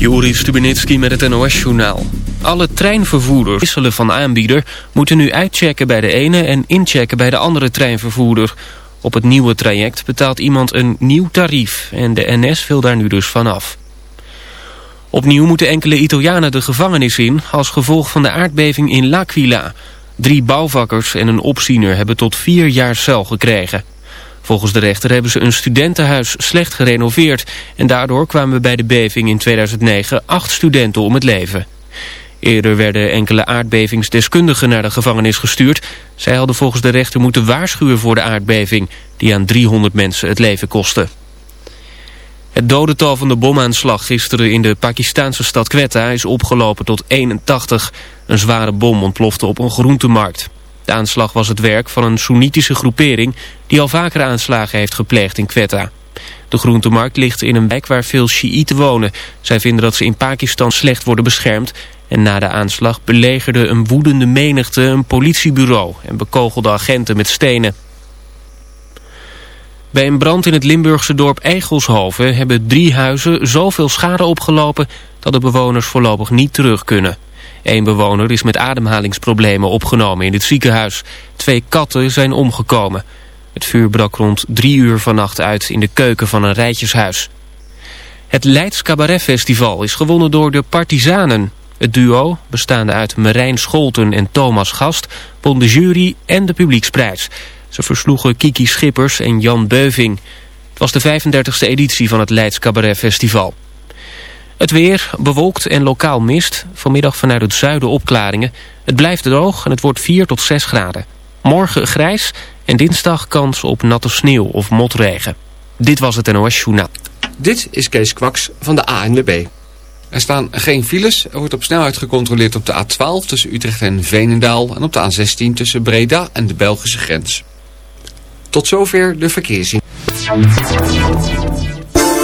Joris Stubenitski met het NOS-journaal. Alle treinvervoerders wisselen van aanbieder moeten nu uitchecken bij de ene en inchecken bij de andere treinvervoerder. Op het nieuwe traject betaalt iemand een nieuw tarief en de NS wil daar nu dus vanaf. Opnieuw moeten enkele Italianen de gevangenis in als gevolg van de aardbeving in L'Aquila. Drie bouwvakkers en een opziener hebben tot vier jaar cel gekregen. Volgens de rechter hebben ze een studentenhuis slecht gerenoveerd... en daardoor kwamen bij de beving in 2009 acht studenten om het leven. Eerder werden enkele aardbevingsdeskundigen naar de gevangenis gestuurd. Zij hadden volgens de rechter moeten waarschuwen voor de aardbeving... die aan 300 mensen het leven kostte. Het dodental van de bomaanslag gisteren in de Pakistanse stad Quetta is opgelopen tot 81. Een zware bom ontplofte op een groentemarkt. De aanslag was het werk van een Soenitische groepering... die al vaker aanslagen heeft gepleegd in Quetta. De groentemarkt ligt in een wijk waar veel Sjiïten wonen. Zij vinden dat ze in Pakistan slecht worden beschermd... en na de aanslag belegerde een woedende menigte een politiebureau... en bekogelde agenten met stenen. Bij een brand in het Limburgse dorp Eigelshoven hebben drie huizen zoveel schade opgelopen dat de bewoners voorlopig niet terug kunnen. Eén bewoner is met ademhalingsproblemen opgenomen in het ziekenhuis. Twee katten zijn omgekomen. Het vuur brak rond drie uur vannacht uit in de keuken van een rijtjeshuis. Het Leids Cabaret Festival is gewonnen door de Partizanen. Het duo, bestaande uit Marijn Scholten en Thomas Gast, won de jury en de publieksprijs. Ze versloegen Kiki Schippers en Jan Beuving. Het was de 35e editie van het Leids Cabaret Festival. Het weer, bewolkt en lokaal mist. Vanmiddag vanuit het zuiden opklaringen. Het blijft droog en het wordt 4 tot 6 graden. Morgen grijs en dinsdag kans op natte sneeuw of motregen. Dit was het NOS Journaal. Dit is Kees Kwaks van de ANWB. Er staan geen files. Er wordt op snelheid gecontroleerd op de A12 tussen Utrecht en Veenendaal... en op de A16 tussen Breda en de Belgische grens. Tot zover de verkeersin.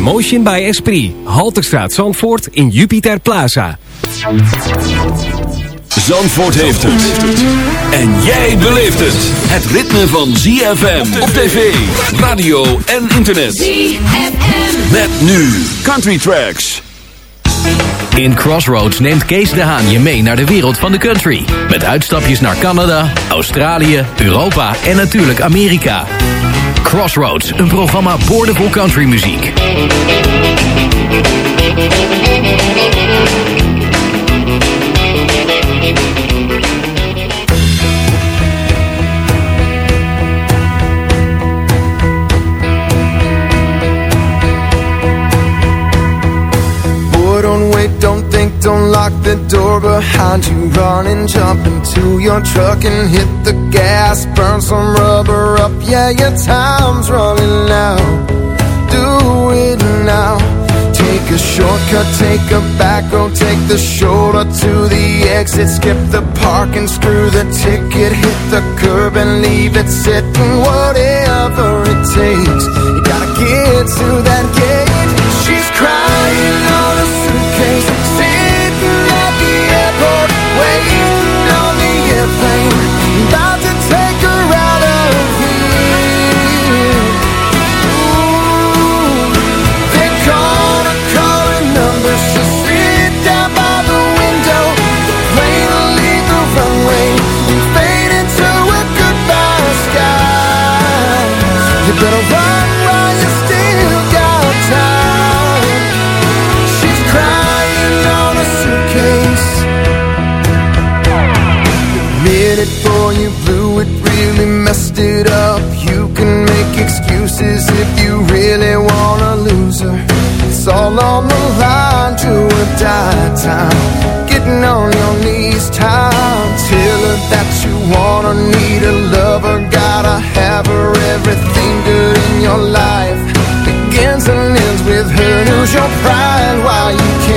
Emotion. Emotion by Esprit. Halterstraat Zandvoort in Jupiter Plaza. Zandvoort heeft het. En jij beleeft het. Het ritme van ZFM op tv, radio en internet. ZFM. Met nu Country Tracks. In Crossroads neemt Kees de Haan je mee naar de wereld van de country. Met uitstapjes naar Canada, Australië, Europa en natuurlijk Amerika. Crossroads, een programma boordevol countrymuziek. Boy, don't wait, don't don't lock the door behind you. Run and jump into your truck and hit the gas. Burn some rubber up, yeah, your time's running out. Do it now. Take a shortcut, take a back road, take the shoulder to the exit. Skip the parking, screw the ticket, hit the curb and leave it sitting. Whatever it takes, you gotta get to that gate. Excuses if you really wanna lose her. It's all on the line to a die time. Getting on your knees, time. Tell her that you wanna need a lover, gotta have her. Everything good in your life begins and ends with her. Lose your pride while you can.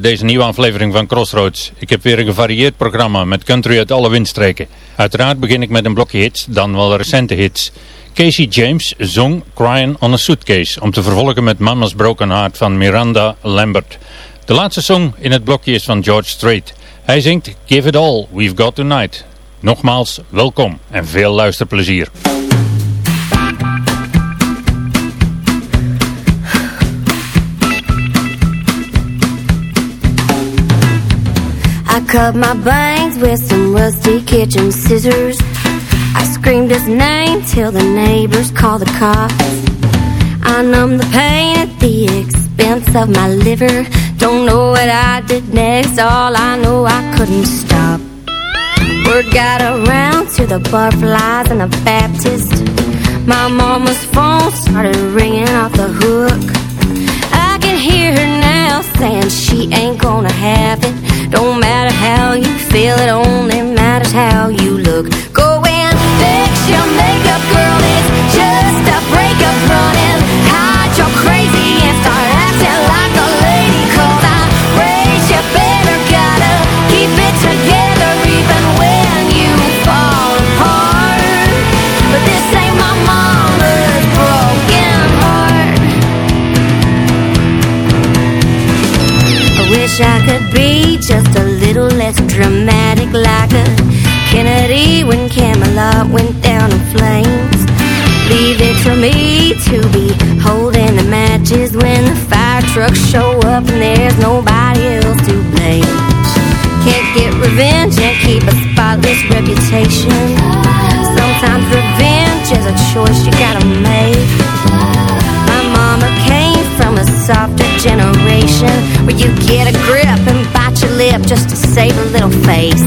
Deze nieuwe aflevering van Crossroads. Ik heb weer een gevarieerd programma met country uit alle windstreken. Uiteraard begin ik met een blokje hits, dan wel recente hits. Casey James zong Crying on a Suitcase om te vervolgen met Mama's Broken Heart van Miranda Lambert. De laatste song in het blokje is van George Strait. Hij zingt Give It All, We've Got Tonight. Nogmaals, welkom en veel luisterplezier. I cut my bangs with some rusty kitchen scissors. I screamed his name till the neighbors called the cops. I numbed the pain at the expense of my liver. Don't know what I did next, all I know I couldn't stop. Word got around to the butterflies and the Baptist. My mama's phone started ringing off the hook. I can hear her now saying she ain't gonna have it. Don't matter how you feel, it only matters how you look. Go and fix your makeup, girl. It's just wish I could be just a little less dramatic like a Kennedy when Camelot went down in flames. Leave it to me to be holding the matches when the fire trucks show up and there's nobody else to blame. Can't get revenge and keep a spotless reputation. Sometimes revenge is a choice you gotta make. My mama came from a softer generation where you get a grip and bite your lip just to save a little face.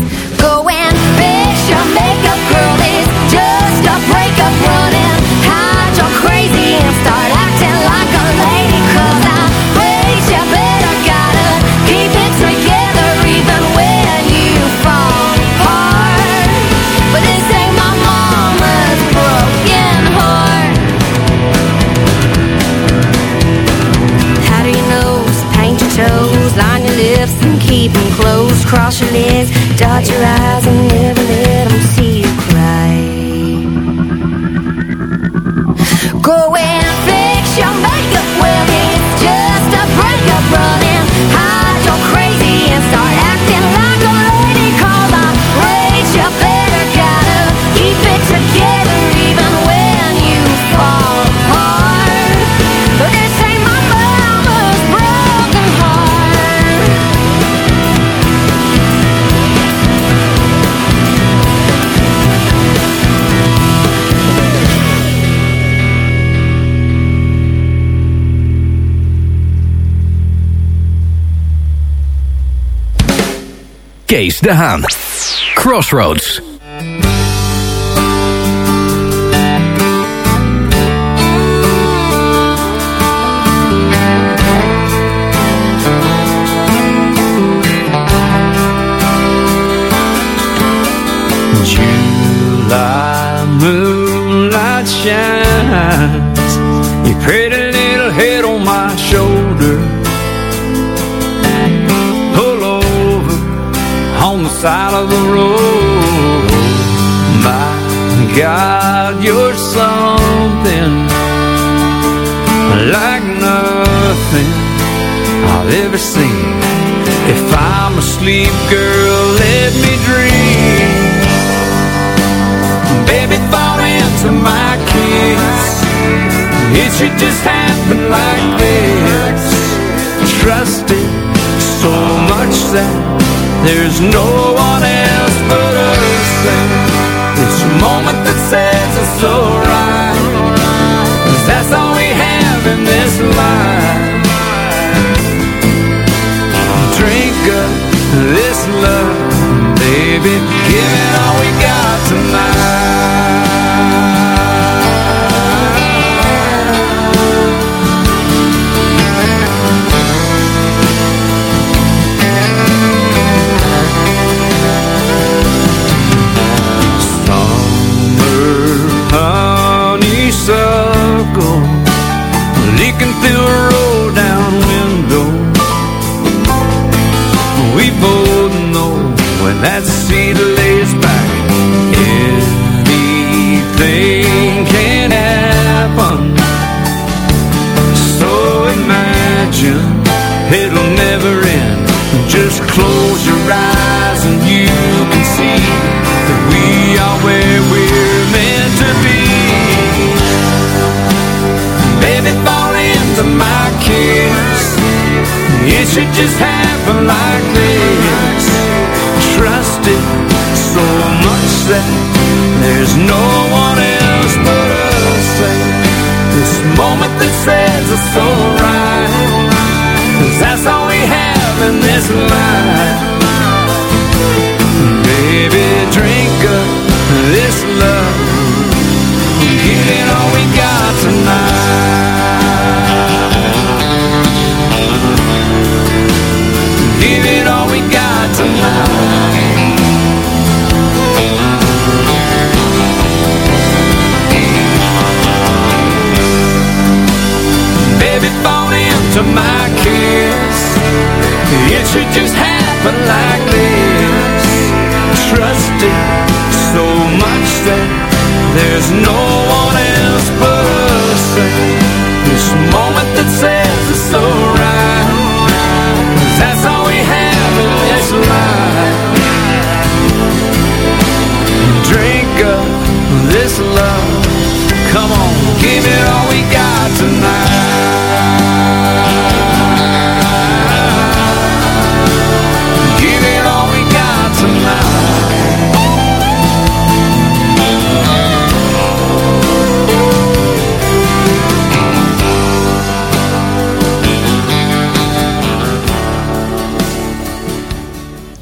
Legs, Kees de Haan. Crossroads. The road. My God, you're something Like nothing I've ever seen. If I'm asleep, girl, let me dream. Baby, fall into my kiss. It should just happen like this. Trust it so much that There's no one else This moment that says it's alright. 'Cause that's all we have in this life. Drink up this love Baby, give it all we got Summer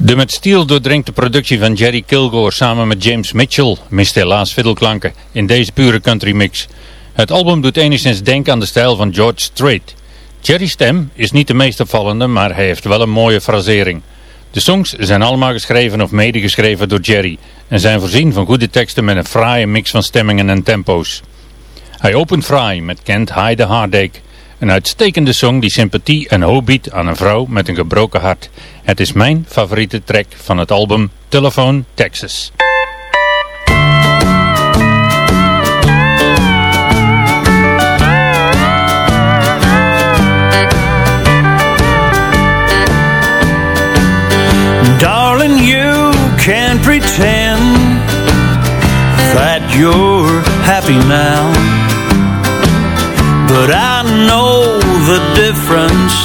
De met stiel doordrenkte productie van Jerry Kilgore samen met James Mitchell mist helaas fiddleclanken in deze pure country mix. Het album doet enigszins denken aan de stijl van George Strait. Jerry's stem is niet de meest opvallende, maar hij heeft wel een mooie frasering. De songs zijn allemaal geschreven of medegeschreven door Jerry en zijn voorzien van goede teksten met een fraaie mix van stemmingen en tempo's. Hij opent fraai met Can't Hide the een uitstekende song die sympathie en hoop biedt aan een vrouw met een gebroken hart. Het is mijn favoriete track van het album Telephone Texas. Darling, you can pretend that you're happy now. But I know the difference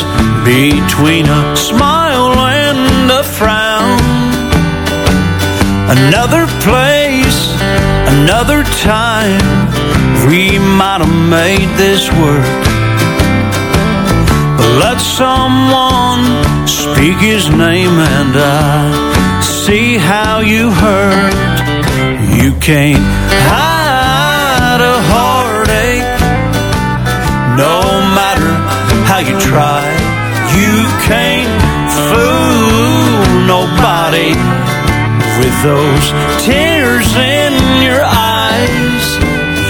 between a smile and a frown. Another place, another time, we might have made this work. But let someone speak his name and I see how you hurt. You can't hide you try. You can't fool nobody with those tears in your eyes.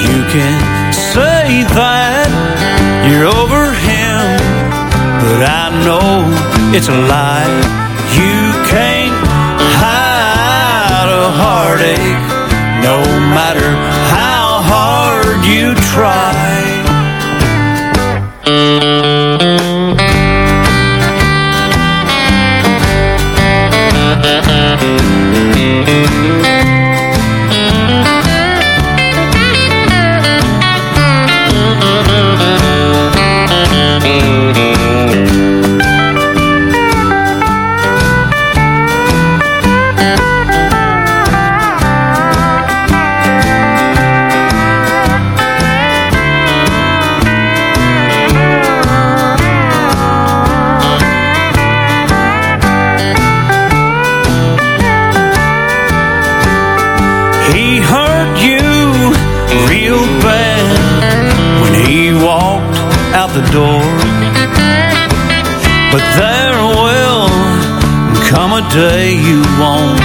You can say that you're over him, but I know it's a lie. You can't hide a heartache, no matter how hard you try. Thank you. The door. But there will come a day you won't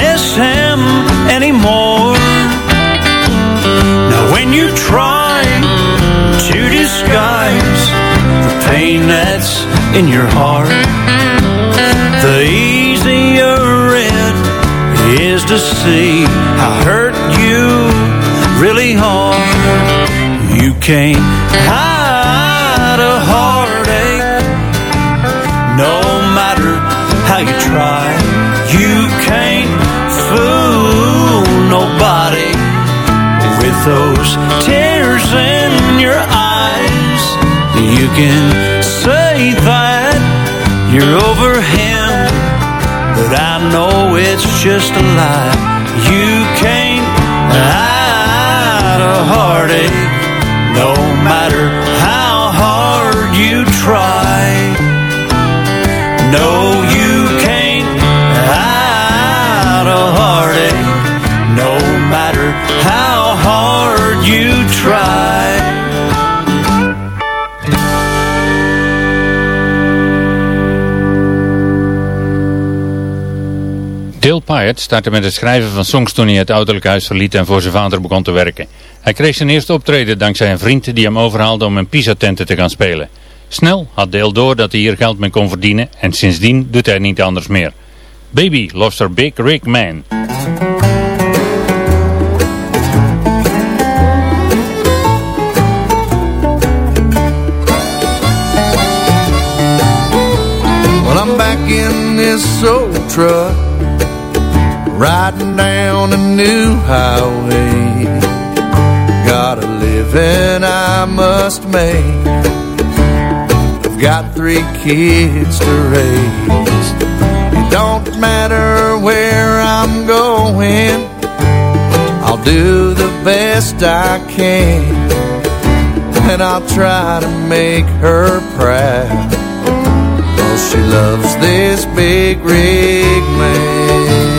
miss him anymore. Now when you try to disguise the pain that's in your heart, the easier it is to see how hurt you really are. You can't hide those tears in your eyes. You can say that you're over him, but I know it's just a lie. You can't hide a heartache, no matter how hard you try. No, you can't hide a heartache, Wyatt startte met het schrijven van songs toen hij het ouderlijk huis verliet en voor zijn vader begon te werken. Hij kreeg zijn eerste optreden dankzij een vriend die hem overhaalde om een Pisa-tenten te gaan spelen. Snel had Deel door dat hij hier geld mee kon verdienen en sindsdien doet hij niet anders meer. Baby lost her big rig man. Well, I'm back in this old riding down a new highway. Got a living I must make. I've got three kids to raise. It don't matter where I'm going, I'll do the best I can. And I'll try to make her proud. Cause she loves this big rig man.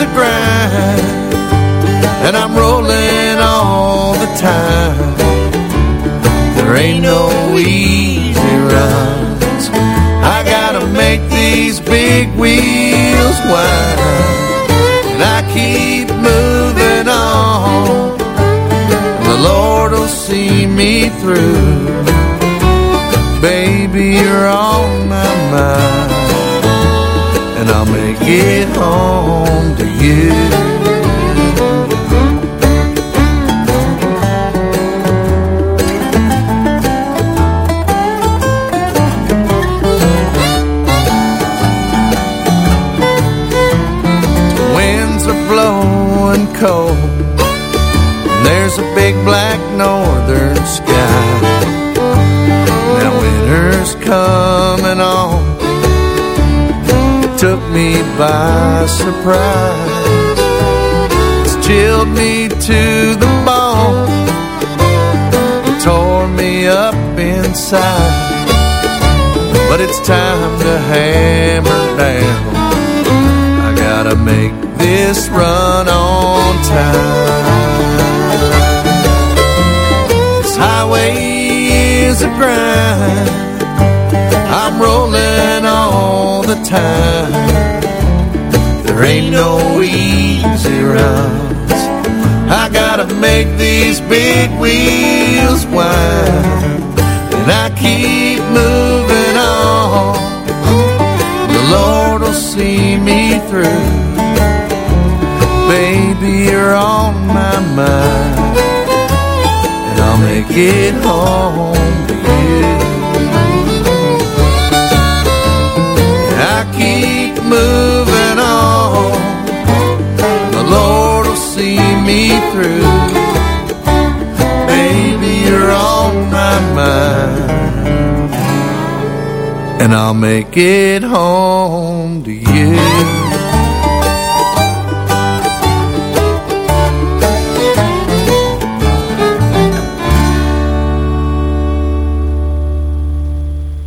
A grind, and I'm rolling all the time. There ain't no easy runs. I gotta make these big wheels wind, and I keep moving on. The Lord will see me through. Baby, you're on my mind, it home to you. Winds are blowing cold. There's a big black northern sky. Now winter's coming on. Took me by surprise. It's chilled me to the bone. It tore me up inside. But it's time to hammer down. I gotta make this run on time. This highway is a grind. I'm rolling all the time. There ain't no easy runs. I gotta make these big wheels wind. And I keep moving on. The Lord will see me through. Baby, you're on my mind. And I'll make it home to you. Baby, you're my mind. And I'll make it home to you.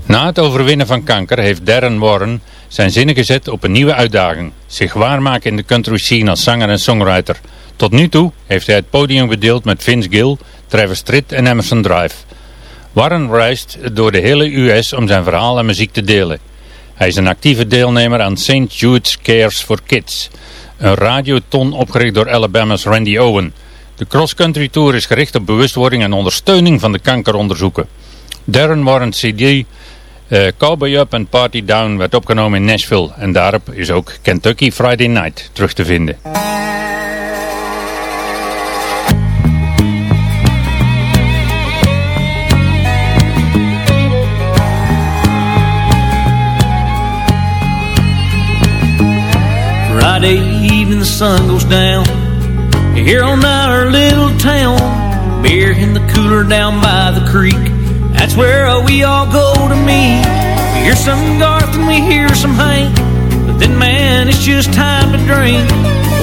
Na het overwinnen van kanker heeft Darren Warren zijn zinnen gezet op een nieuwe uitdaging. Zich waarmaken in de country scene als zanger en songwriter. Tot nu toe heeft hij het podium bedeeld met Vince Gill, Travis Tritt en Emerson Drive. Warren reist door de hele US om zijn verhaal en muziek te delen. Hij is een actieve deelnemer aan St. Jude's Cares for Kids. Een radioton opgericht door Alabama's Randy Owen. De cross-country tour is gericht op bewustwording en ondersteuning van de kankeronderzoeken. Darren Warren's CD eh, Cowboy Up and Party Down werd opgenomen in Nashville. En daarop is ook Kentucky Friday Night terug te vinden. Friday evening, the sun goes down. Here on our little town, beer in the cooler down by the creek. That's where we all go to meet. We hear some Garth and we hear some Hank, but then man, it's just time to drink.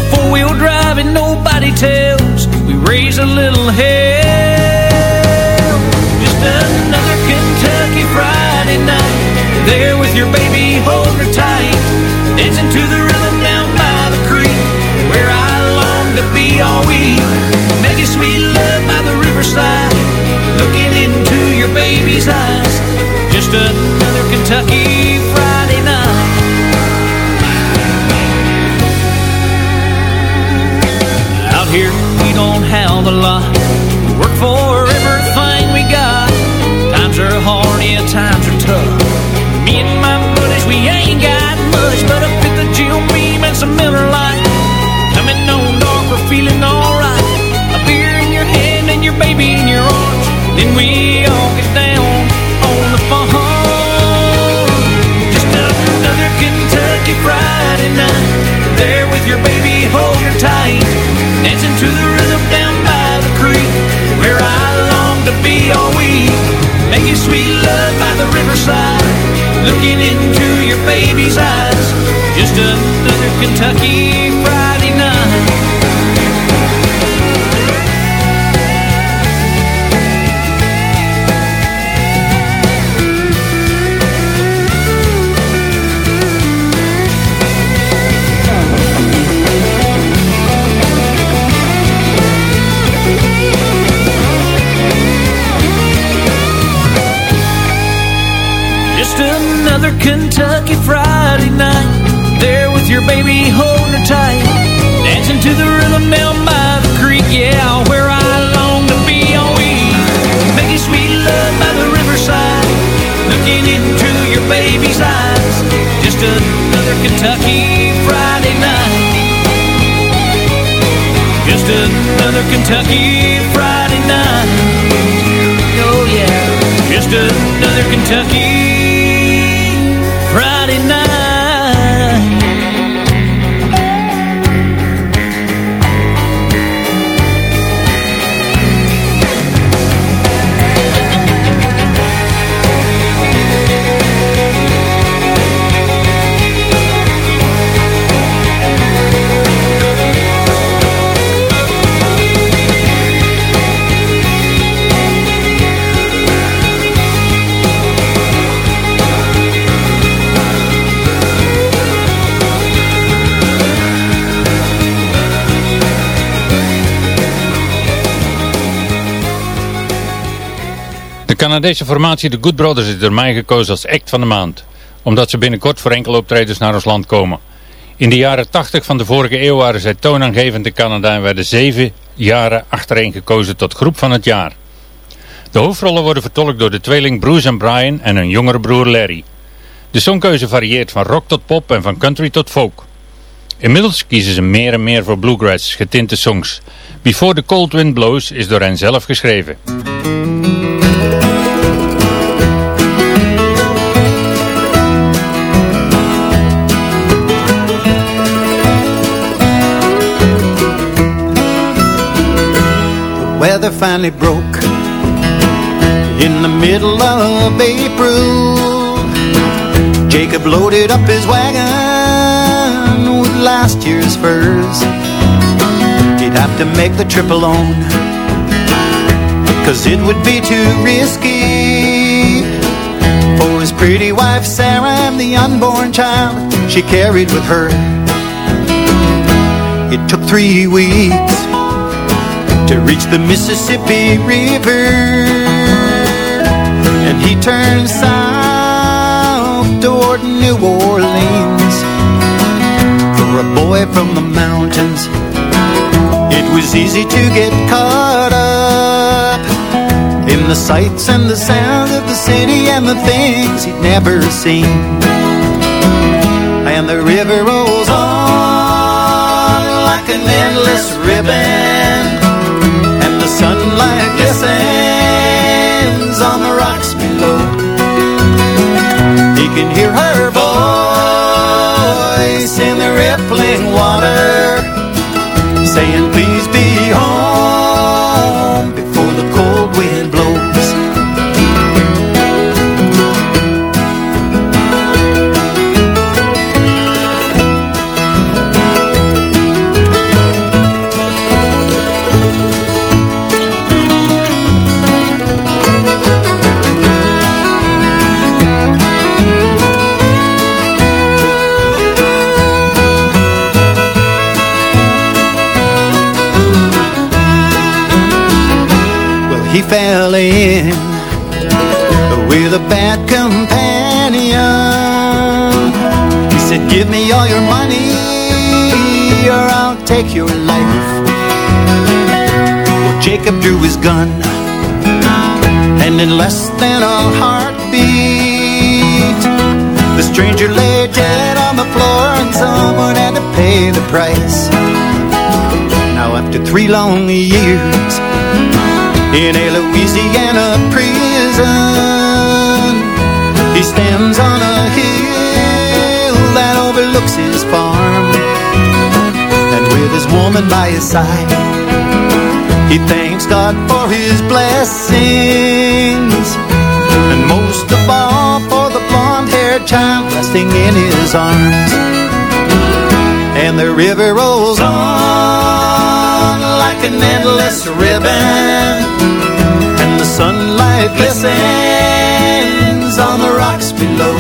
Four wheel driving, nobody tells. We raise a little hell. Just another Kentucky Friday night. There with your baby, hold her tight. Dancing to the to be all week Making sweet love by the riverside. Looking into your baby's eyes. Just another Kentucky Friday night. Out here we don't have a lot. We work for everything we got. Times are hard, yeah, times are tough. Me and my buddies, we ain't got much But up at the Jim Beam and some Miller Then we all get down on the phone. Just another Kentucky Friday night. There with your baby, tight. Dancing to the rhythm down by the creek, where I long to be all week. Making sweet love by the riverside, looking into your baby's eyes. Just another Kentucky Friday night. Kentucky Friday night. There with your baby holding her tight. Dancing to the rhythm down by the creek. Yeah, where I long to be all week. Making sweet love by the riverside. Looking into your baby's eyes. Just another Kentucky Friday night. Just another Kentucky Friday night. Oh yeah. Just another Kentucky Canadese formatie The Good Brothers is door mij gekozen als act van de maand. Omdat ze binnenkort voor enkele optredens naar ons land komen. In de jaren 80 van de vorige eeuw waren zij toonaangevend in Canada en werden zeven jaren achtereen gekozen tot groep van het jaar. De hoofdrollen worden vertolkt door de tweeling Bruce en Brian en hun jongere broer Larry. De songkeuze varieert van rock tot pop en van country tot folk. Inmiddels kiezen ze meer en meer voor bluegrass getinte songs. Before the Cold Wind Blows is door hen zelf geschreven. Weather finally broke in the middle of April. Jacob loaded up his wagon with last year's furs. He'd have to make the trip alone, cause it would be too risky for his pretty wife Sarah and the unborn child she carried with her. It took three weeks to reach the Mississippi River. And he turned south toward New Orleans. For a boy from the mountains, it was easy to get caught up in the sights and the sounds of the city and the things he'd never seen. And the river rolls on like an endless ribbon sunlight glistens on the rocks below. He can hear her voice in the rippling water, saying, Please be home fell in with a bad companion. He said, Give me all your money, or I'll take your life. Well, Jacob drew his gun, and in less than a heartbeat, the stranger lay dead on the floor, and someone had to pay the price. Now, after three long years, in a Louisiana prison. He stands on a hill that overlooks his farm. And with his woman by his side, He thanks God for his blessings, and most of all for the blonde-haired child resting in his arms. And the river rolls on like an endless ribbon, and the sunlight glistens on the rocks below.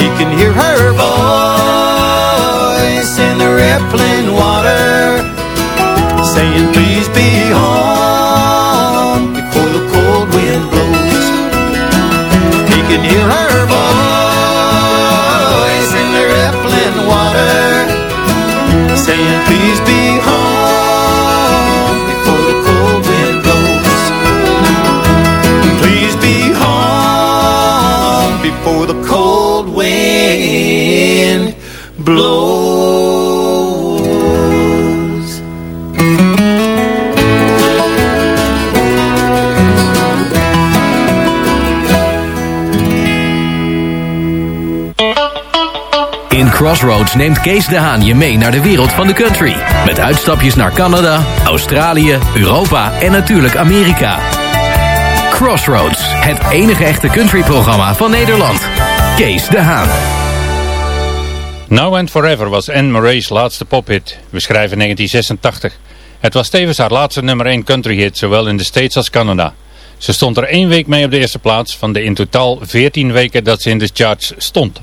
He can hear her voice in the rippling water saying please be home before the cold wind blows. Can hear her voice before the cold wind blows. Crossroads neemt Kees de Haan je mee naar de wereld van de country. Met uitstapjes naar Canada, Australië, Europa en natuurlijk Amerika. Crossroads, het enige echte countryprogramma van Nederland. Kees de Haan. Now and Forever was Anne Murray's laatste pophit. We schrijven 1986. Het was tevens haar laatste nummer 1 country hit, zowel in de States als Canada. Ze stond er één week mee op de eerste plaats van de in totaal 14 weken dat ze in de charts stond.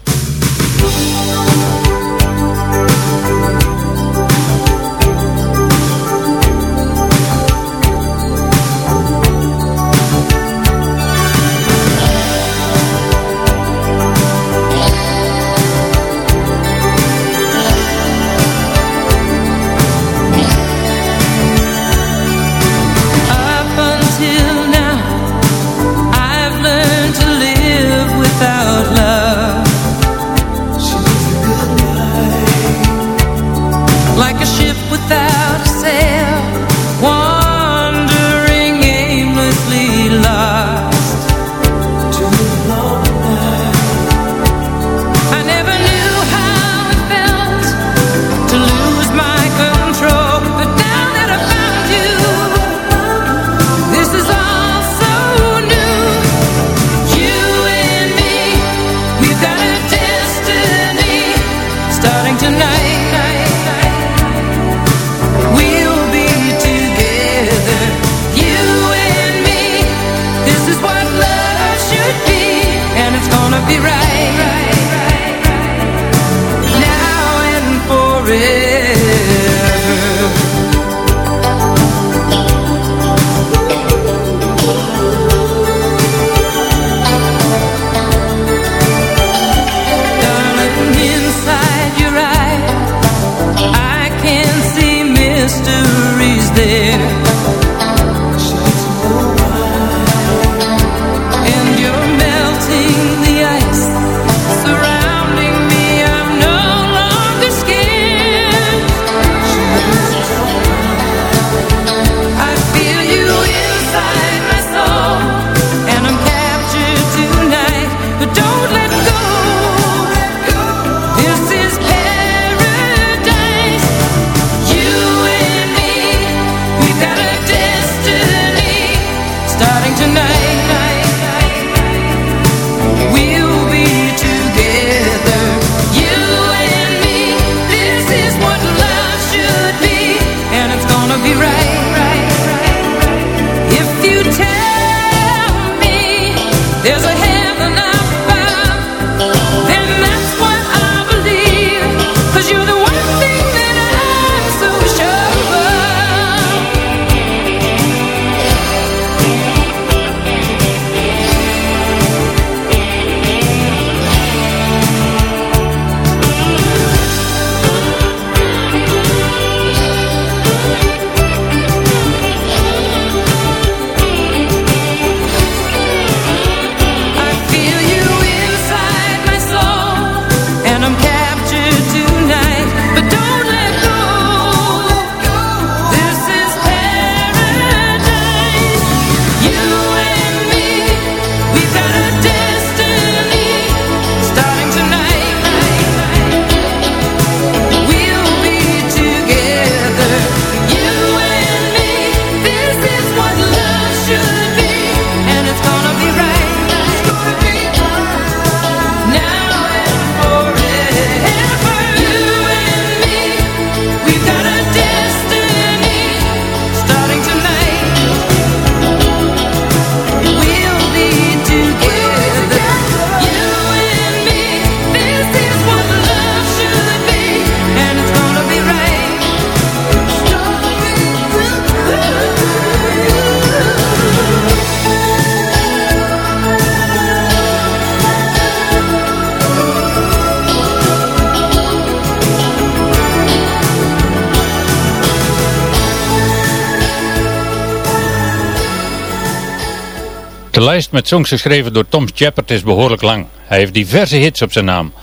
De lijst met songs geschreven door Tom Shepard is behoorlijk lang. Hij heeft diverse hits op zijn naam.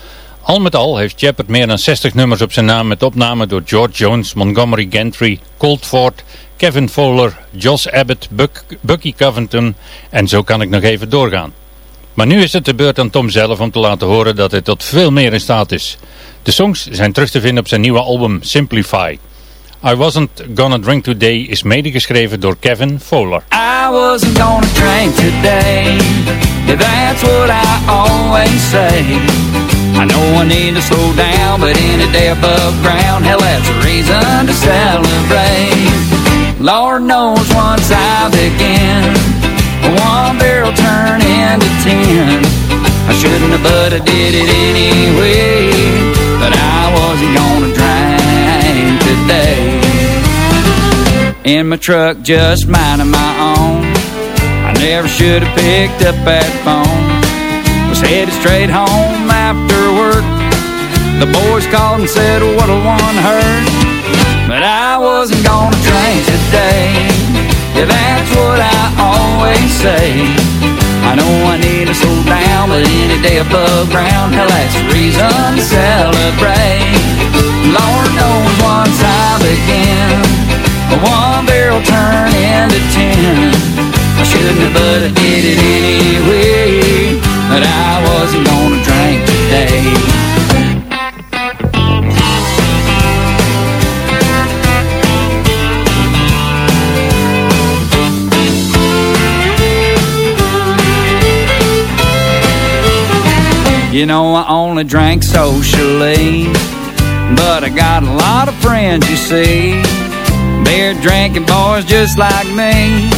Al met al heeft Shepard meer dan 60 nummers op zijn naam met opnamen door George Jones, Montgomery Gentry, Colt Ford, Kevin Fowler, Josh Abbott, Buck, Bucky Covington en zo kan ik nog even doorgaan. Maar nu is het de beurt aan Tom zelf om te laten horen dat hij tot veel meer in staat is. De songs zijn terug te vinden op zijn nieuwe album Simplify. I Wasn't Gonna Drink Today is medegeschreven door Kevin Fowler. I wasn't gonna drink today. That's what I always say. I know I need to slow down, but any day above ground, hell, that's a reason to celebrate. Lord knows once I begin, one barrel turn into ten. I shouldn't have, but I did it anyway. But I wasn't gonna drink today. In my truck, just minding my own. I never should have picked up that phone. Was headed straight home after work. The boys called and said, what a one hurt. But I wasn't gonna drink today. Yeah, that's what I always say. I know I need to slow down, but any day above ground, hell, that's reason to celebrate. Lord knows once I begin, one barrel turn into ten. I shouldn't have, but I did it anyway. But I wasn't gonna drink today. You know, I only drank socially, but I got a lot of friends, you see. Beer drinking boys just like me.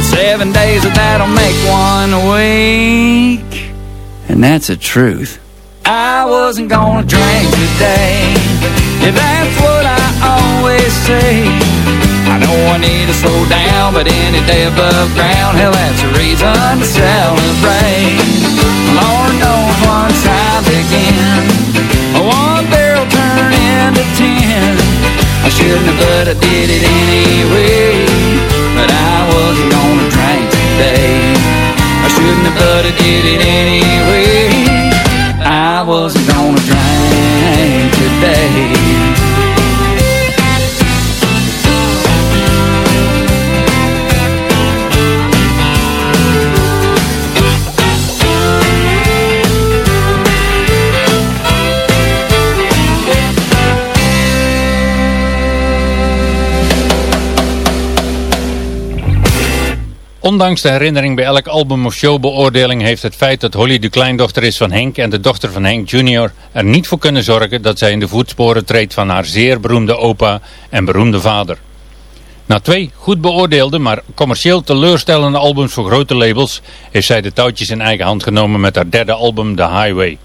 Seven days of that'll make one week. And that's the truth. I wasn't gonna drink today. Yeah, that's what I always say. I know I need to slow down, but any day above ground, hell, that's a reason to celebrate. Lord knows once I begin, I shouldn't have, but I did it anyway. But I wasn't gonna drink today. I shouldn't have, but I did it anyway. I wasn't gonna drink today. Ondanks de herinnering bij elk album of showbeoordeling heeft het feit dat Holly de kleindochter is van Henk en de dochter van Henk Jr. er niet voor kunnen zorgen dat zij in de voetsporen treedt van haar zeer beroemde opa en beroemde vader. Na twee goed beoordeelde, maar commercieel teleurstellende albums voor grote labels, heeft zij de touwtjes in eigen hand genomen met haar derde album The Highway.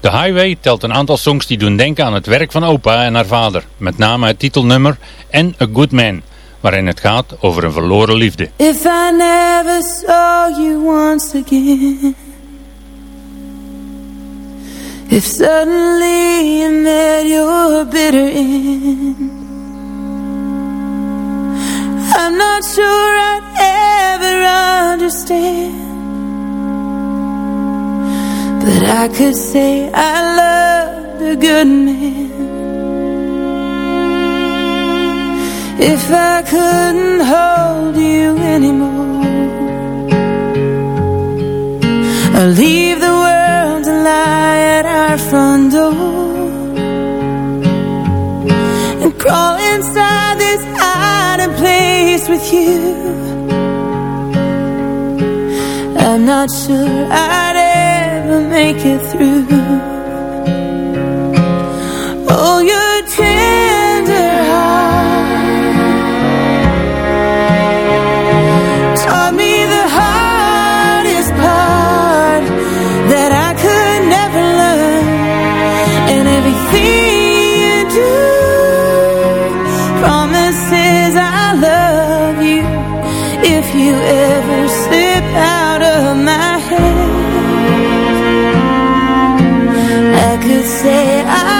The Highway telt een aantal songs die doen denken aan het werk van opa en haar vader, met name het titelnummer en A Good Man, waarin het gaat over een verloren liefde. If I never saw you once again If suddenly you met your bitter end I'm not sure I'd ever understand But I could say I loved a good man If I couldn't hold you anymore I'll leave the world to lie at our front door And crawl inside this hiding place with you. I'm not sure I'd ever make it through. Oh, your could say I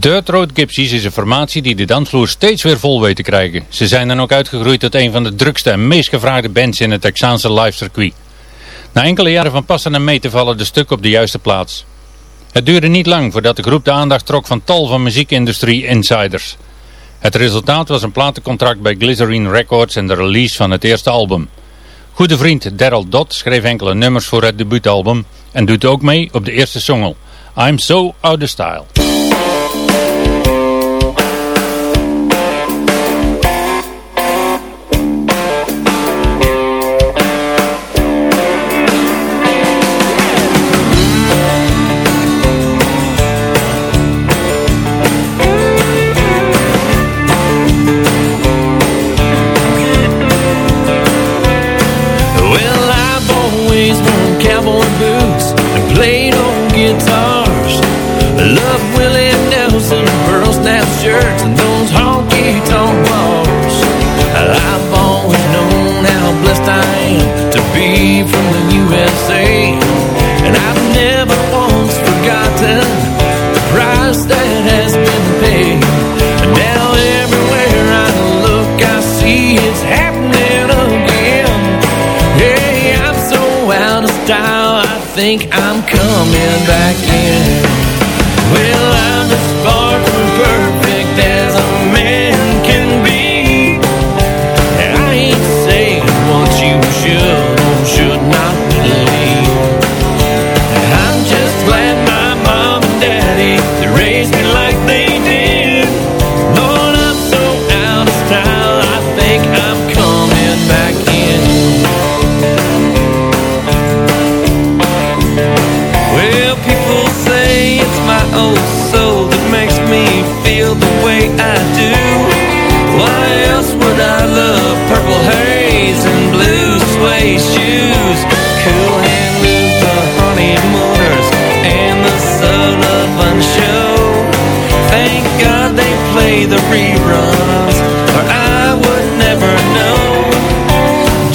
Dirt Road Gypsies is een formatie die de dansvloer steeds weer vol weet te krijgen. Ze zijn dan ook uitgegroeid tot een van de drukste en meest gevraagde bands in het Texaanse live circuit. Na enkele jaren van passen en mee te vallen de stukken op de juiste plaats. Het duurde niet lang voordat de groep de aandacht trok van tal van muziekindustrie insiders. Het resultaat was een platencontract bij Glycerine Records en de release van het eerste album. Goede vriend Daryl Dodd schreef enkele nummers voor het debuutalbum en doet ook mee op de eerste single, I'm So Out of Style. Think I'm coming back in.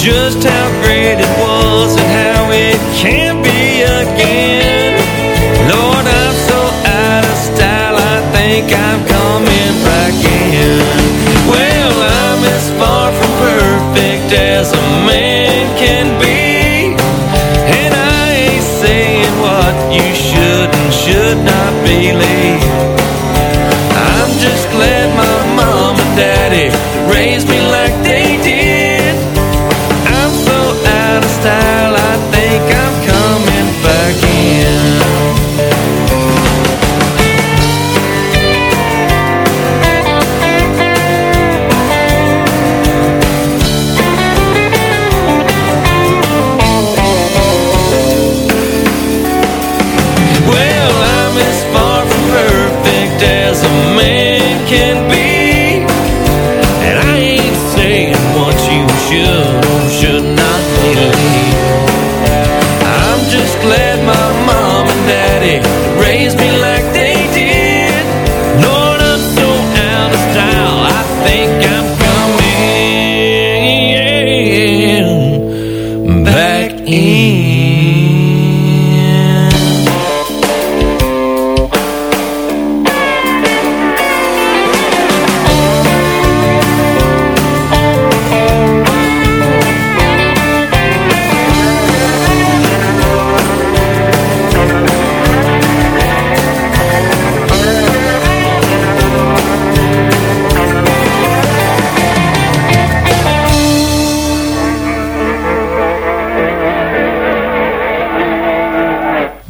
Just how great it was and how it can be again. Lord, I'm so out of style, I think I'm coming back in. Well, I'm as far from perfect as a man can be. And I ain't saying what you should and should not believe.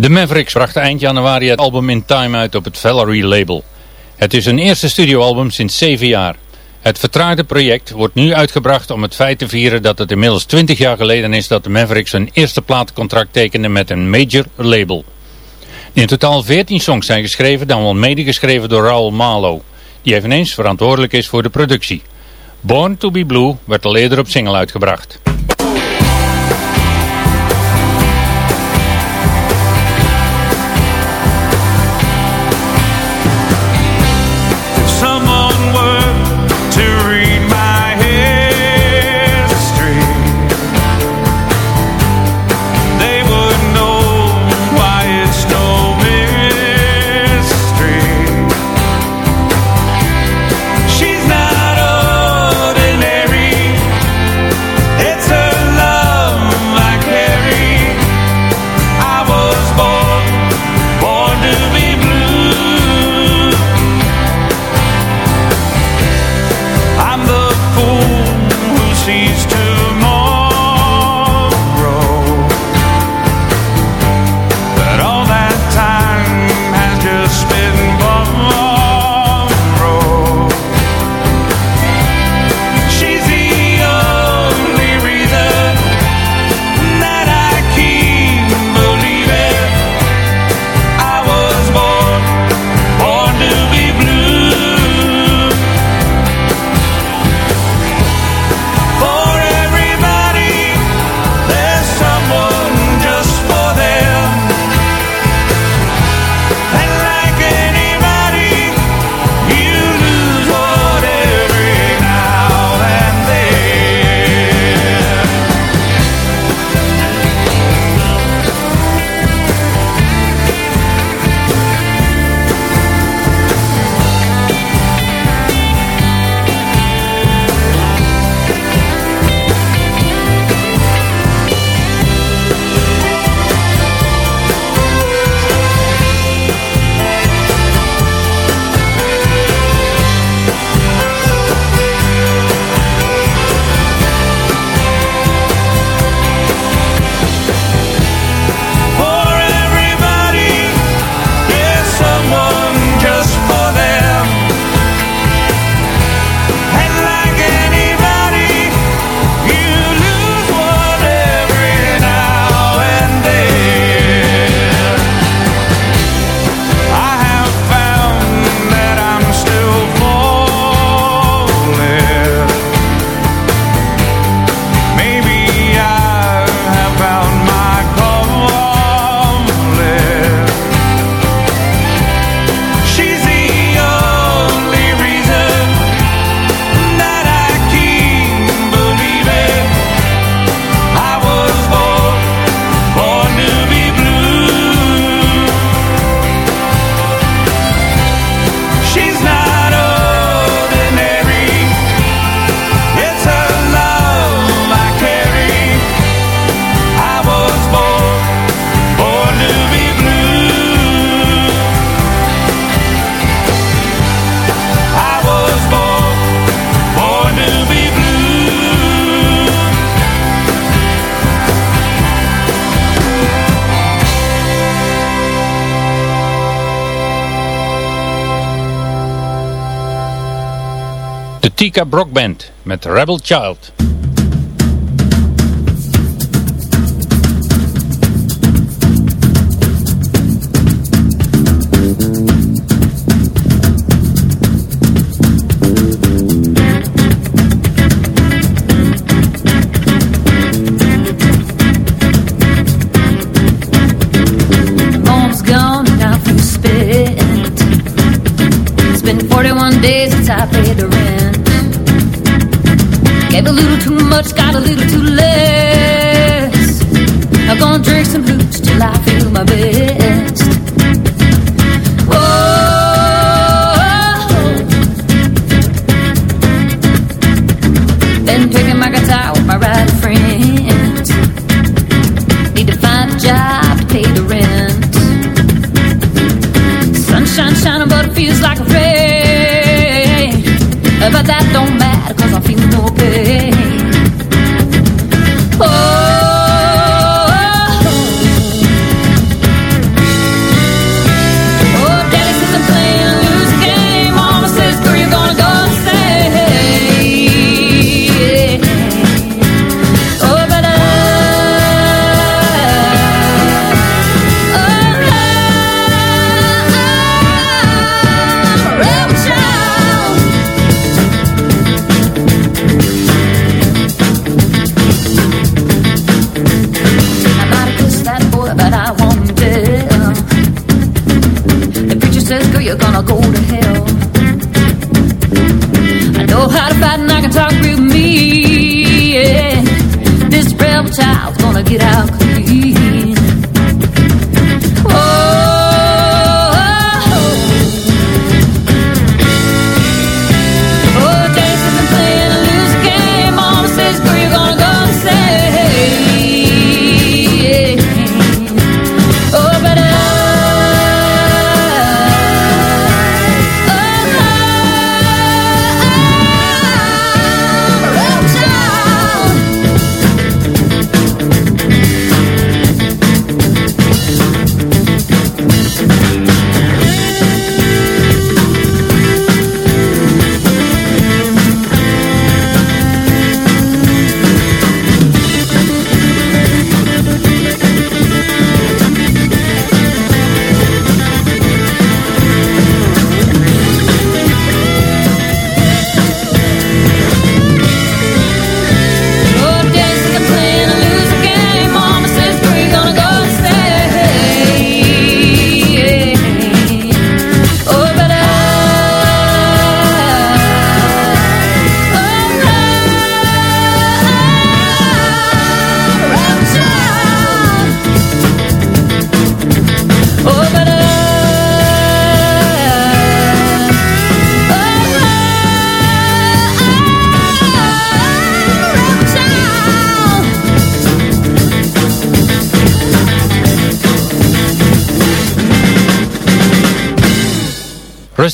De Mavericks bracht eind januari het album In Time uit op het Valerie label. Het is hun eerste studioalbum sinds 7 jaar. Het vertraagde project wordt nu uitgebracht om het feit te vieren dat het inmiddels 20 jaar geleden is dat de Mavericks hun eerste plaatcontract tekenden met een major label. In totaal 14 songs zijn geschreven, dan wel medegeschreven door Raul Malo, die eveneens verantwoordelijk is voor de productie. Born to be Blue werd al eerder op single uitgebracht. Chica Brockband met Rebel Child. Drink some blues till I feel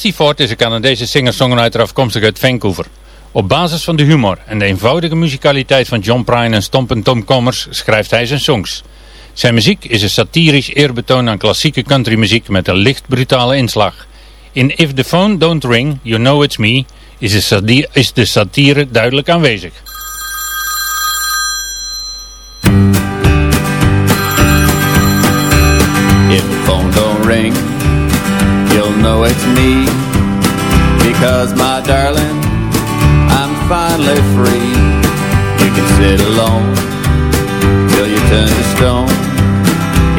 Rusty Ford is een Canadese singer-songwriter afkomstig uit Vancouver. Op basis van de humor en de eenvoudige muzikaliteit van John Prine en Stomp Tom Comers schrijft hij zijn songs. Zijn muziek is een satirisch eerbetoon aan klassieke countrymuziek met een licht brutale inslag. In If the Phone Don't Ring, You Know It's Me is de satire duidelijk aanwezig. Know it's me. Because, my darling, I'm finally free. You can sit alone till you turn to stone.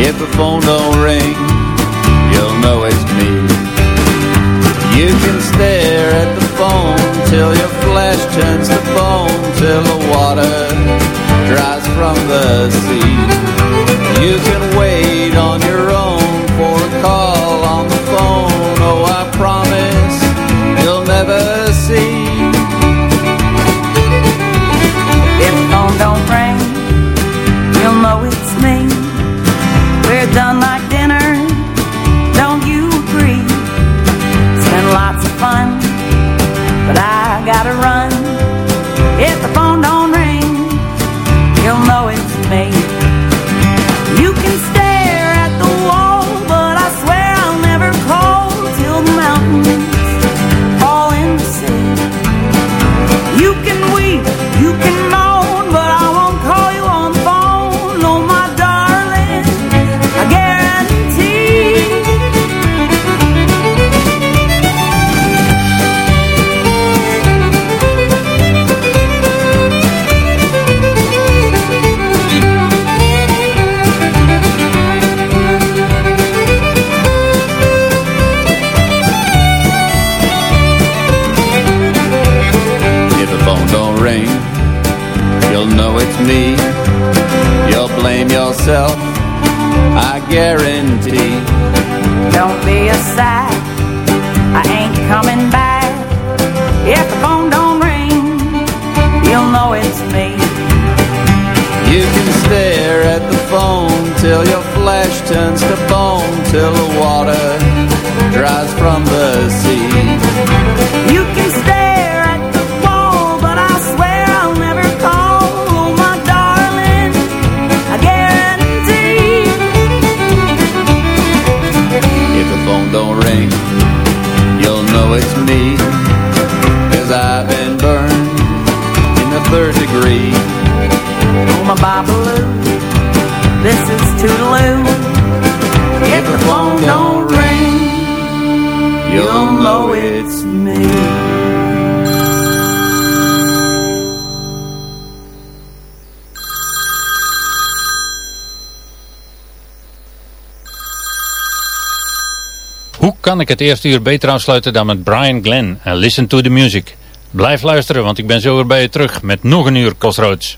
If the phone don't ring, you'll know it's me. You can stare at the phone till your flesh turns to bone, till the water dries from the sea. You Toodaloo. If the phone don't ring, You'll know it's me. Hoe kan ik het eerste uur beter afsluiten dan met Brian Glenn en Listen to the Music? Blijf luisteren, want ik ben zo weer bij je terug met nog een uur Crossroads.